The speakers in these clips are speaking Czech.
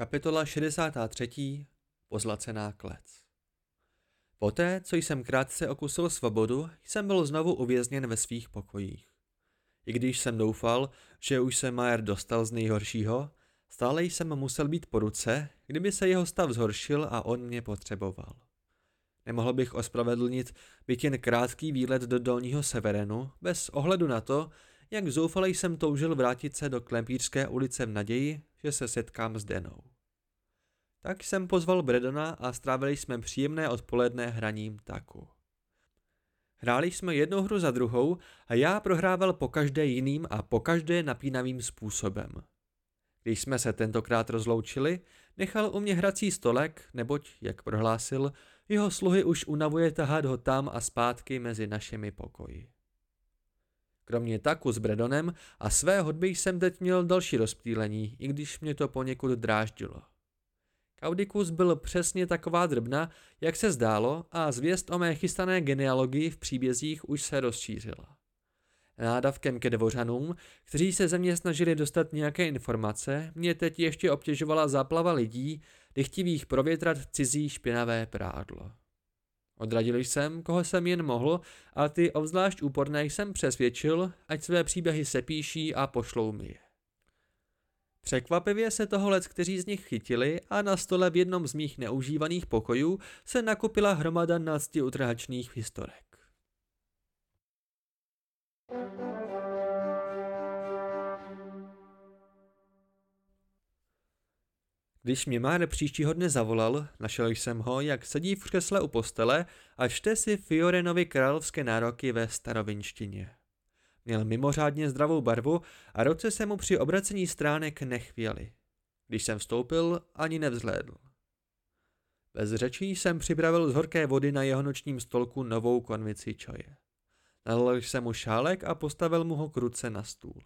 Kapitola 63. Pozlacená klec Poté, co jsem krátce okusil svobodu, jsem byl znovu uvězněn ve svých pokojích. I když jsem doufal, že už se Majer dostal z nejhoršího, stále jsem musel být po ruce, kdyby se jeho stav zhoršil a on mě potřeboval. Nemohl bych ospravedlnit byt jen krátký výlet do dolního severenu, bez ohledu na to, jak zoufale jsem toužil vrátit se do Klempířské ulice v naději, že se setkám s Denou. Tak jsem pozval Bredona a strávili jsme příjemné odpoledne hraním taku. Hráli jsme jednu hru za druhou a já prohrával po každé jiným a po každé napínavým způsobem. Když jsme se tentokrát rozloučili, nechal u mě hrací stolek, neboť, jak prohlásil, jeho sluhy už unavuje tahat ho tam a zpátky mezi našimi pokoji. Kromě taku s Bredonem a své hudby jsem teď měl další rozptýlení, i když mě to poněkud dráždilo. Kaudikus byl přesně taková drbna, jak se zdálo, a zvěst o mé chystané genealogii v příbězích už se rozšířila. Nádavkem ke dvořanům, kteří se ze mě snažili dostat nějaké informace, mě teď ještě obtěžovala záplava lidí, dychtivých provětrat cizí špinavé prádlo. Odradil jsem, koho jsem jen mohl, a ty obzvlášť úporné jsem přesvědčil, ať své příběhy sepíší a pošlou mi je. Překvapivě se toho let, kteří z nich chytili a na stole v jednom z mých neužívaných pokojů se nakupila hromada nácti utrhačných historek. Když mě Máre příštího dne zavolal, našel jsem ho, jak sedí v křesle u postele a čte si Fiorenovi královské nároky ve starovinštině. Měl mimořádně zdravou barvu a roce se mu při obracení stránek nechvěli. Když jsem vstoupil, ani nevzhlédl. Bez řečí jsem připravil z horké vody na jeho nočním stolku novou konvici čaje. Nalil jsem mu šálek a postavil mu ho kruce na stůl.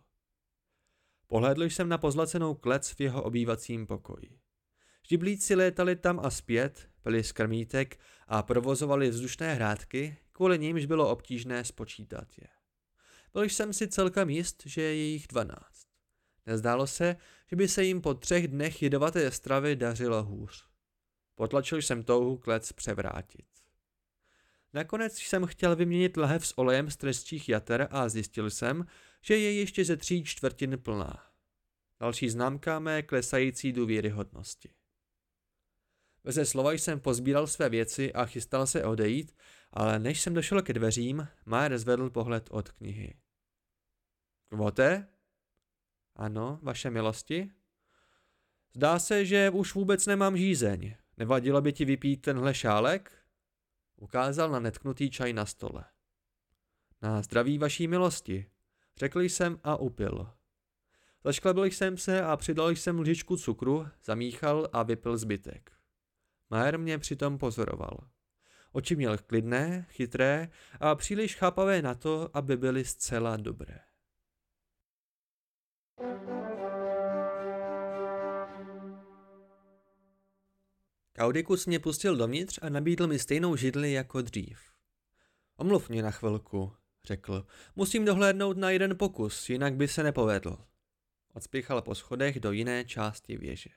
Pohlédl jsem na pozlacenou klec v jeho obývacím pokoji. Žiblíci létali tam a zpět, pili z krmítek a provozovali vzdušné hrádky, kvůli nímž bylo obtížné spočítat je. Byl jsem si celkem jist, že je jich dvanáct. Nezdálo se, že by se jim po třech dnech jedovaté stravy dařilo hůř. Potlačil jsem touhu klec převrátit. Nakonec jsem chtěl vyměnit lahev s olejem z trestčích jater a zjistil jsem, že je ještě ze tří čtvrtin plná. Další známka mé klesající důvěryhodnosti. Beze slova jsem pozbíral své věci a chystal se odejít, ale než jsem došel ke dveřím, Majer zvedl pohled od knihy. Kvote? Ano, vaše milosti? Zdá se, že už vůbec nemám žízeň. Nevadilo by ti vypít tenhle šálek? Ukázal na netknutý čaj na stole. Na zdraví vaší milosti, řekl jsem a upil. Zašklebil jsem se a přidal jsem lžičku cukru, zamíchal a vypil zbytek. Majer mě přitom pozoroval. Oči měl klidné, chytré a příliš chápavé na to, aby byly zcela dobré. Kaudikus mě pustil dovnitř a nabídl mi stejnou židli jako dřív. Omluv mě na chvilku, řekl. Musím dohlédnout na jeden pokus, jinak by se nepovedl. Odspěchal po schodech do jiné části věže.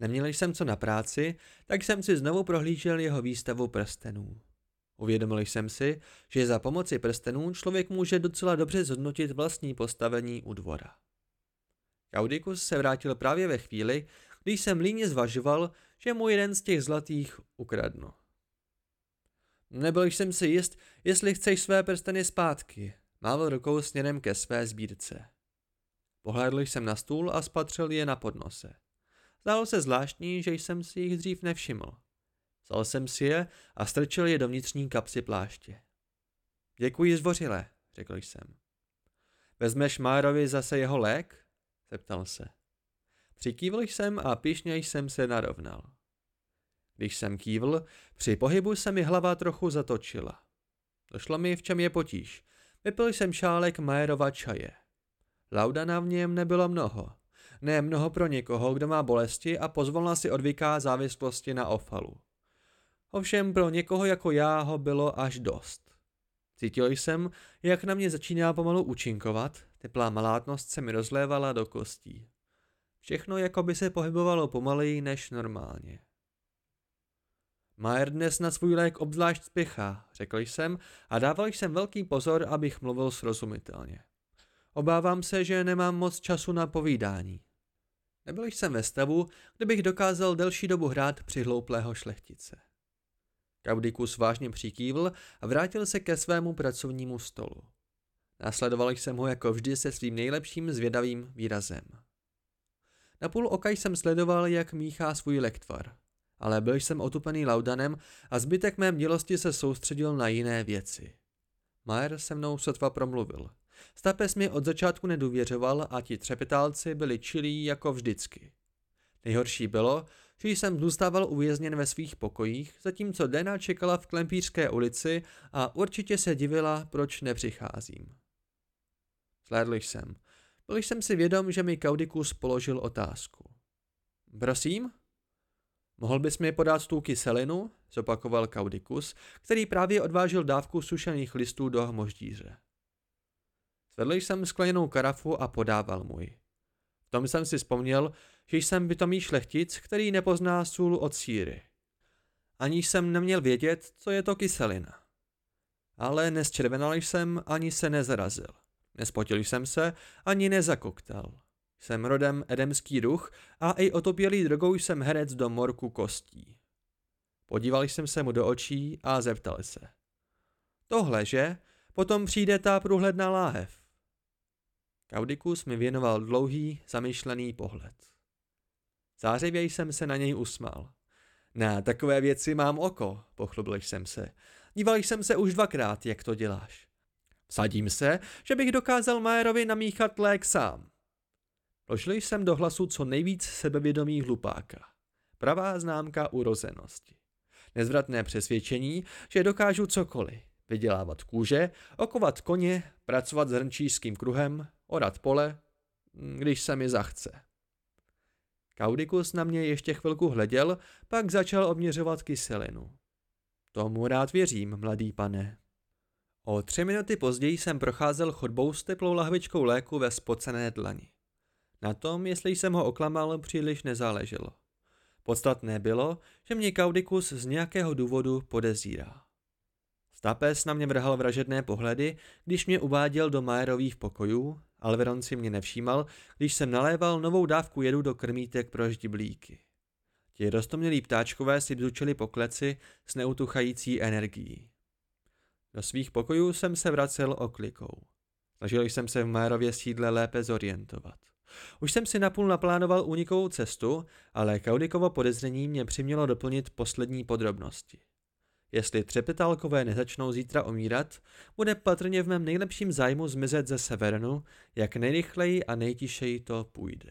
Neměl jsem co na práci, tak jsem si znovu prohlížel jeho výstavu prstenů. Uvědomil jsem si, že za pomoci prstenů člověk může docela dobře zhodnotit vlastní postavení u dvora. Kaudikus se vrátil právě ve chvíli, když jsem líně zvažoval, že mu jeden z těch zlatých ukradnu. Nebyl jsem si jist, jestli chceš své prsteny zpátky. Mával rukou směrem ke své sbírce. Pohlédl jsem na stůl a spatřil je na podnose. Zdálo se zvláštní, že jsem si jich dřív nevšiml. Vzal jsem si je a strčil je do vnitřní kapsy pláště. Děkuji zvořile, řekl jsem. Vezmeš Márovi zase jeho lék? zeptal se. Přikývl jsem a pišně jsem se narovnal. Když jsem kývl, při pohybu se mi hlava trochu zatočila. Došlo mi, v čem je potíž. Vypil jsem šálek Majerova čaje. Laudana v něm nebylo mnoho. Ne mnoho pro někoho, kdo má bolesti a pozvolna si odvyká závislosti na ofalu. Ovšem pro někoho jako já ho bylo až dost. Cítil jsem, jak na mě začíná pomalu účinkovat, teplá malátnost se mi rozlévala do kostí. Všechno jako by se pohybovalo pomaleji než normálně. Majer dnes na svůj lék obzvlášť spěchá, řekl jsem a dával jsem velký pozor, abych mluvil srozumitelně. Obávám se, že nemám moc času na povídání. Nebyl jsem ve stavu, kde bych dokázal delší dobu hrát při hlouplého šlechtice. Kaudikus vážně přikývl a vrátil se ke svému pracovnímu stolu. Následoval jsem ho jako vždy se svým nejlepším zvědavým výrazem. Na půl oka jsem sledoval, jak míchá svůj lektvar, ale byl jsem otupený laudanem a zbytek mé mělosti se soustředil na jiné věci. Majer se mnou sotva promluvil. Stapes mi od začátku nedůvěřoval a ti třepetálci byli čilí jako vždycky. Nejhorší bylo, že jsem zůstával uvězněn ve svých pokojích, zatímco Dena čekala v Klempířské ulici a určitě se divila, proč nepřicházím. Slédl jsem. Byl jsem si vědom, že mi Kaudikus položil otázku. Prosím? Mohl bys mi podat tu kyselinu? zopakoval Kaudikus, který právě odvážil dávku sušených listů do hmoždíře. Zvedl jsem skleněnou karafu a podával můj. V tom jsem si vzpomněl, že jsem bytomý šlechtic, který nepozná sůl od síry. Ani jsem neměl vědět, co je to kyselina. Ale nesčervenal jsem ani se nezarazil. Nespotil jsem se, ani nezakoktal. Jsem rodem edemský duch a i otopělý drogou jsem herec do morku kostí. Podíval jsem se mu do očí a zeptal se. Tohle, že? Potom přijde ta průhledná láhev. Kaudikus mi věnoval dlouhý, zamýšlený pohled. Zářivě jsem se na něj usmál. Na takové věci mám oko, pochlubil jsem se. Díval jsem se už dvakrát, jak to děláš. Vsadím se, že bych dokázal Majerovi namíchat lék sám. Vložil jsem do hlasu co nejvíc sebevědomí hlupáka. Pravá známka urozenosti. Nezvratné přesvědčení, že dokážu cokoliv. Vydělávat kůže, okovat koně, pracovat s hrnčířským kruhem, orat pole, když se mi zachce. Kaudikus na mě ještě chvilku hleděl, pak začal obměřovat kyselinu. Tomu rád věřím, mladý pane. O tři minuty později jsem procházel chodbou s teplou lahvičkou léku ve spocené dlani. Na tom, jestli jsem ho oklamal, příliš nezáleželo. Podstatné bylo, že mě Kaudikus z nějakého důvodu podezírá. Stapes na mě vrhal vražedné pohledy, když mě uváděl do Majerových pokojů, Alveron si mě nevšímal, když jsem naléval novou dávku jedu do krmítek pro ždiblíky. Ti rostomělí ptáčkové si bzučili po kleci s neutuchající energií. Do svých pokojů jsem se vracel oklikou. Snažil jsem se v Majerově sídle lépe zorientovat. Už jsem si napůl naplánoval únikovou cestu, ale Kaudikovo podezření mě přimělo doplnit poslední podrobnosti. Jestli třepetálkové nezačnou zítra omírat, bude patrně v mém nejlepším zájmu zmizet ze Severnu, jak nejrychleji a nejtišeji to půjde.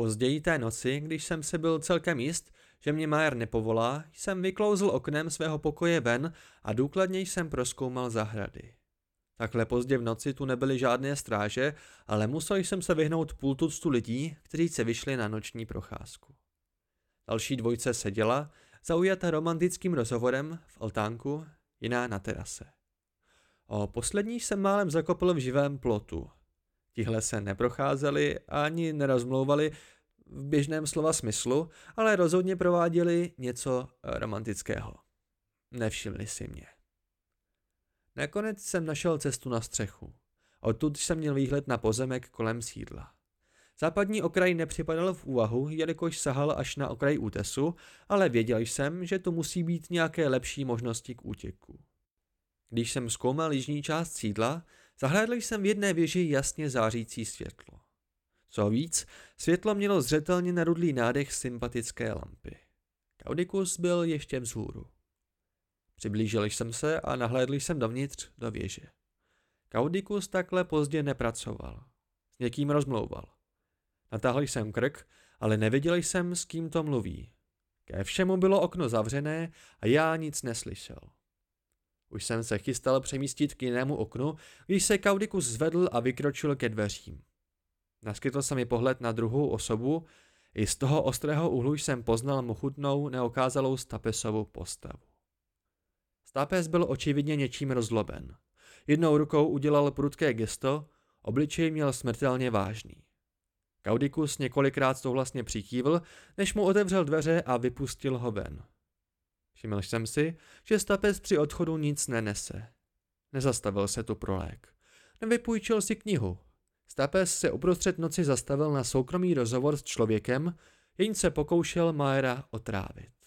Později té noci, když jsem se byl celkem jist, že mě Majer nepovolá, jsem vyklouzl oknem svého pokoje ven a důkladně jsem proskoumal zahrady. Takhle pozdě v noci tu nebyly žádné stráže, ale musel jsem se vyhnout půl tuctu lidí, kteří se vyšli na noční procházku. Další dvojce seděla, zaujata romantickým rozhovorem v altánku, jiná na terase. O poslední jsem málem zakopl v živém plotu. Tihle se neprocházeli ani nerozmlouvali v běžném slova smyslu, ale rozhodně prováděli něco romantického. Nevšimli si mě. Nakonec jsem našel cestu na střechu. Odtud jsem měl výhled na pozemek kolem sídla. Západní okraj nepřipadal v úvahu, jelikož sahal až na okraj útesu, ale věděl jsem, že tu musí být nějaké lepší možnosti k útěku. Když jsem zkoumal jižní část sídla, zahlédl jsem v jedné věži jasně zářící světlo. Co víc, světlo mělo zřetelně narudlý nádech sympatické lampy. Kaudikus byl ještě vzhůru. Přiblížil jsem se a nahlédl jsem dovnitř do věže. Kaudikus takhle pozdě nepracoval. S někým rozmlouval. Natáhl jsem krk, ale nevěděl jsem, s kým to mluví. Ke všemu bylo okno zavřené a já nic neslyšel. Už jsem se chystal přemístit k jinému oknu, když se Kaudikus zvedl a vykročil ke dveřím. Naskytl se mi pohled na druhou osobu, i z toho ostrého úhlu jsem poznal mochutnou, neokázalou Stapesovou postavu. Stapes byl očividně něčím rozloben. Jednou rukou udělal prudké gesto, obličej měl smrtelně vážný. Kaudikus několikrát souhlasně přikývl, než mu otevřel dveře a vypustil ho ven. Všiml jsem si, že Stapes při odchodu nic nenese. Nezastavil se tu pro lék. Nevypůjčil si knihu. Stapes se uprostřed noci zastavil na soukromý rozhovor s člověkem, jenž se pokoušel Maera otrávit.